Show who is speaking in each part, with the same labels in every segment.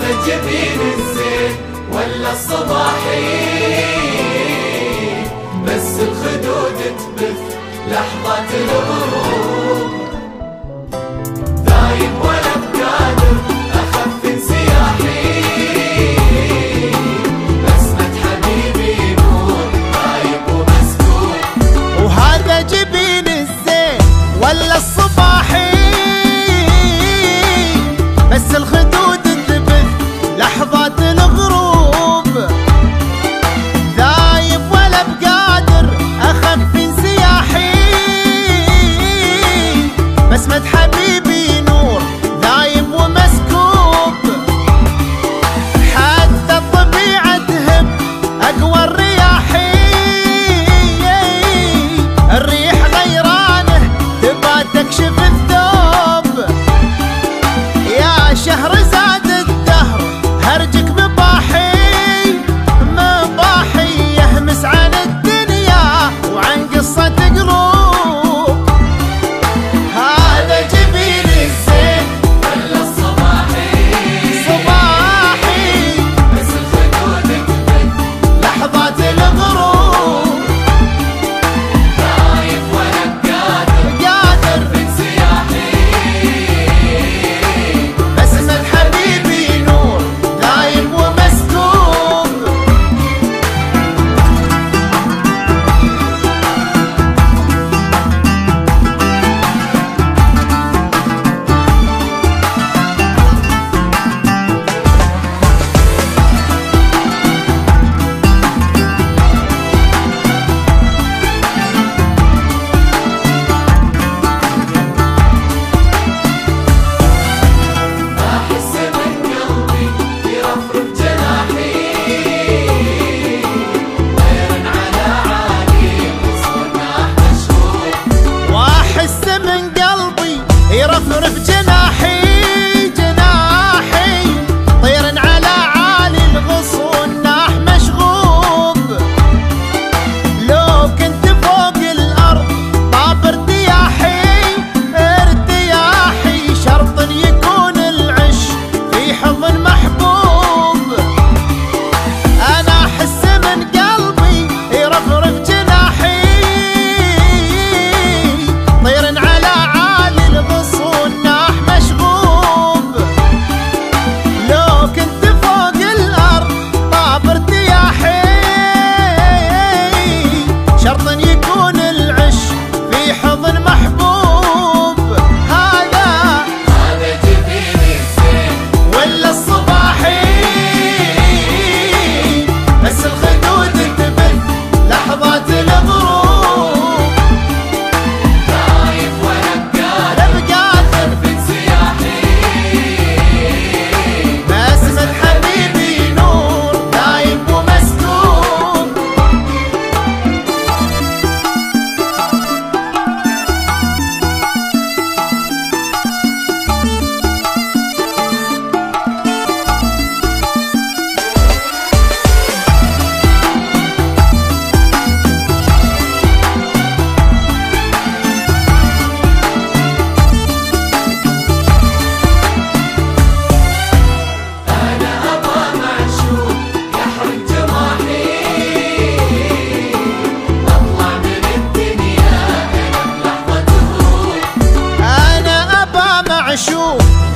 Speaker 1: هذا تجيبين الزين ولا الصباحي. بس الخدود تبث لحظة الغروب. بسمة حبيبي نور دايم ومسكوب.
Speaker 2: حتى الطبيعة تهب أقوى الرياحي. الريح غيرانه تبى تكشف الثوب. يا شهر زاد الدهر هرجك مباحي مباحي يهمس عن الدنيا وعن قصة قلوب.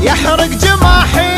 Speaker 1: يحرق
Speaker 2: جماحي.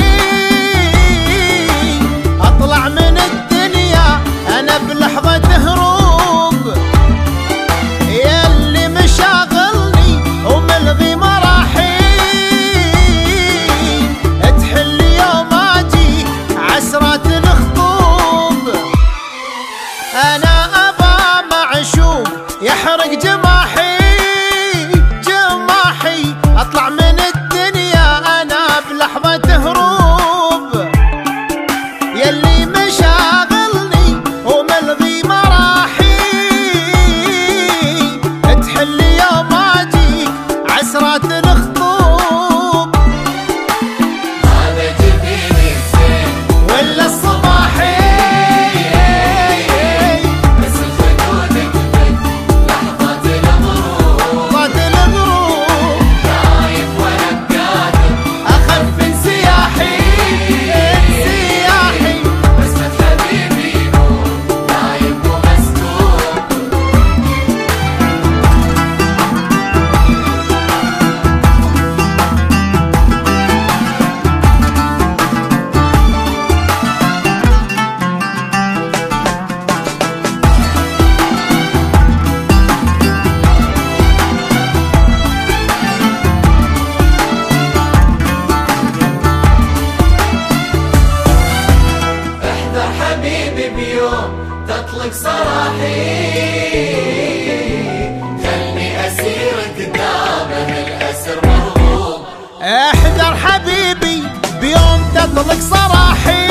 Speaker 2: حبيبي بيوم تطلق سراحي خلني أسير قدام الأسر مرغوب احذر حبيبي بيوم تطلق سراحي